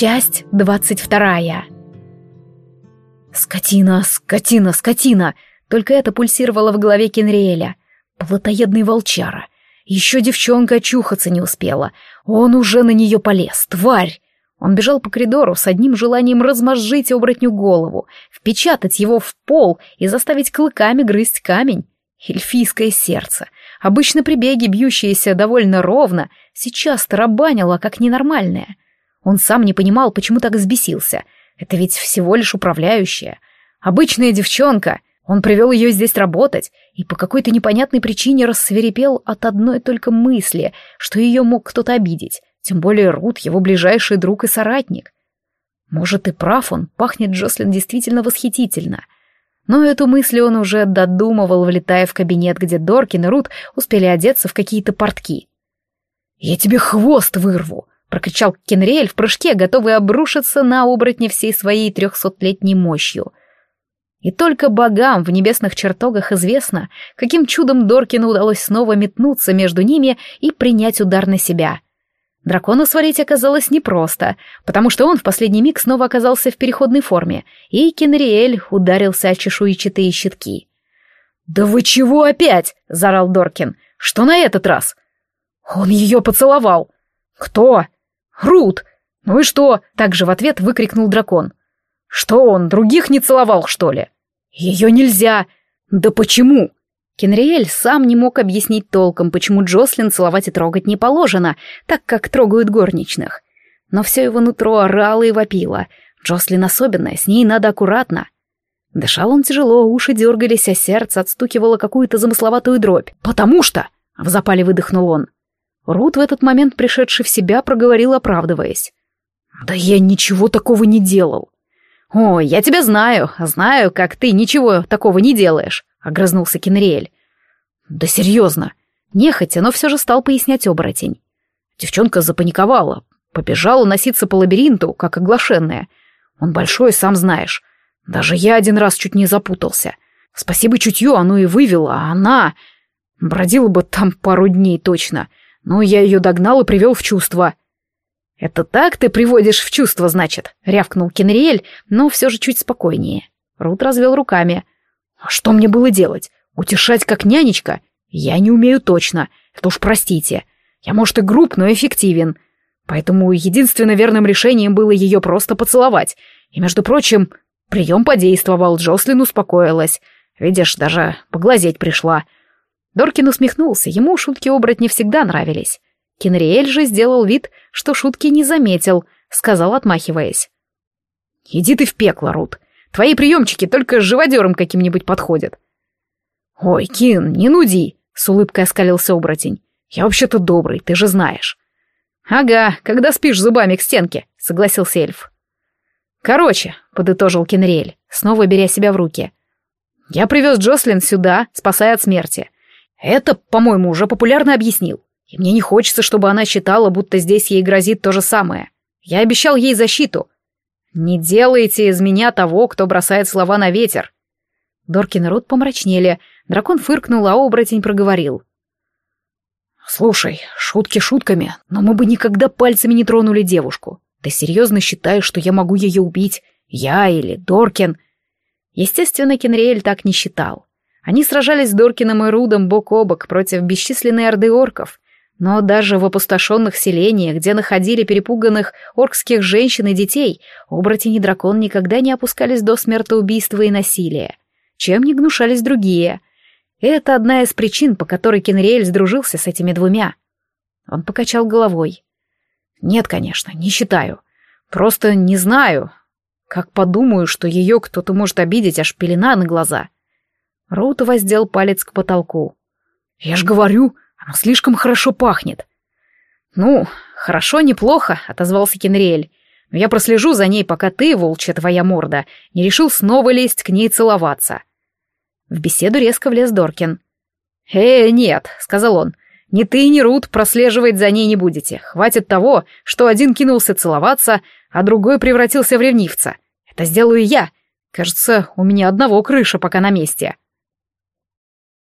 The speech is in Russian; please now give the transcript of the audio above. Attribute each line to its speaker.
Speaker 1: Часть двадцать вторая. Скотина, скотина, скотина! Только это пульсировало в голове Кенриэля. Плотоядный волчара. Еще девчонка очухаться не успела. Он уже на нее полез, тварь! Он бежал по коридору с одним желанием размозжить оборотню голову, впечатать его в пол и заставить клыками грызть камень. Эльфийское сердце, обычно при беге бьющееся довольно ровно, сейчас тарабанило, как ненормальное. Он сам не понимал, почему так взбесился. Это ведь всего лишь управляющая. Обычная девчонка. Он привел ее здесь работать, и по какой-то непонятной причине рассверепел от одной только мысли, что ее мог кто-то обидеть. Тем более Рут, его ближайший друг и соратник. Может, и прав он, пахнет Джослин действительно восхитительно. Но эту мысль он уже додумывал, влетая в кабинет, где Доркин и Рут успели одеться в какие-то портки. «Я тебе хвост вырву!» Прокричал Кенриэль в прыжке, готовый обрушиться на оборотня всей своей трехсотлетней мощью. И только богам в небесных чертогах известно, каким чудом Доркину удалось снова метнуться между ними и принять удар на себя. Дракона свалить оказалось непросто, потому что он в последний миг снова оказался в переходной форме, и Кенриэль ударился о чешуйчатые щитки. «Да вы чего опять?» — заорал Доркин. «Что на этот раз?» «Он ее поцеловал!» «Кто?» «Рут! Ну и что?» — также в ответ выкрикнул дракон. «Что он, других не целовал, что ли?» «Ее нельзя!» «Да почему?» Кенриэль сам не мог объяснить толком, почему Джослин целовать и трогать не положено, так как трогают горничных. Но все его нутро орало и вопило. Джослин особенная, с ней надо аккуратно. Дышал он тяжело, уши дергались, а сердце отстукивало какую-то замысловатую дробь. «Потому что!» — в запале выдохнул он. Рут в этот момент, пришедший в себя, проговорил, оправдываясь. «Да я ничего такого не делал». «О, я тебя знаю, знаю, как ты ничего такого не делаешь», — огрызнулся Кенриэль. «Да серьезно». Нехотя, но все же стал пояснять оборотень. Девчонка запаниковала, побежала носиться по лабиринту, как оглашенная. Он большой, сам знаешь. Даже я один раз чуть не запутался. Спасибо чутью оно и вывело, а она... Бродила бы там пару дней точно. Ну, я ее догнал и привел в чувство. «Это так ты приводишь в чувство, значит?» — рявкнул Кенриэль, но все же чуть спокойнее. Рут развел руками. «А что мне было делать? Утешать как нянечка? Я не умею точно. Это уж простите. Я, может, и груб, но эффективен. Поэтому единственно верным решением было ее просто поцеловать. И, между прочим, прием подействовал, Джослин успокоилась. Видишь, даже поглазеть пришла. Доркин усмехнулся, ему шутки оборотни всегда нравились. Кенриэль же сделал вид, что шутки не заметил, сказал, отмахиваясь. «Иди ты в пекло, Рут. Твои приемчики только живодером каким-нибудь подходят». «Ой, Кин, не нуди!» — с улыбкой оскалился оборотень. «Я вообще-то добрый, ты же знаешь». «Ага, когда спишь зубами к стенке», — согласился эльф. «Короче», — подытожил Кенриэль, снова беря себя в руки. «Я привез Джослин сюда, спасая от смерти. Это, по-моему, уже популярно объяснил. И мне не хочется, чтобы она считала, будто здесь ей грозит то же самое. Я обещал ей защиту. Не делайте из меня того, кто бросает слова на ветер. Доркин Рот помрачнели. Дракон фыркнул, а оборотень проговорил. «Слушай, шутки шутками, но мы бы никогда пальцами не тронули девушку. Ты серьезно считаешь, что я могу ее убить? Я или Доркин?» Естественно, Кенриэль так не считал. Они сражались с Доркиным и Рудом бок о бок против бесчисленной орды орков. Но даже в опустошенных селениях, где находили перепуганных оркских женщин и детей, оборотень и дракон никогда не опускались до смертоубийства и насилия. Чем не гнушались другие. Это одна из причин, по которой Кенриэль сдружился с этими двумя. Он покачал головой. «Нет, конечно, не считаю. Просто не знаю. Как подумаю, что ее кто-то может обидеть, аж пелена на глаза». Роута воздел палец к потолку. «Я ж говорю, оно слишком хорошо пахнет». «Ну, хорошо, неплохо», — отозвался Кенриэль. «Но я прослежу за ней, пока ты, волчья твоя морда, не решил снова лезть к ней целоваться». В беседу резко влез Доркин. «Э, нет», — сказал он, — «ни ты, ни Рут прослеживать за ней не будете. Хватит того, что один кинулся целоваться, а другой превратился в ревнивца. Это сделаю я. Кажется, у меня одного крыша пока на месте».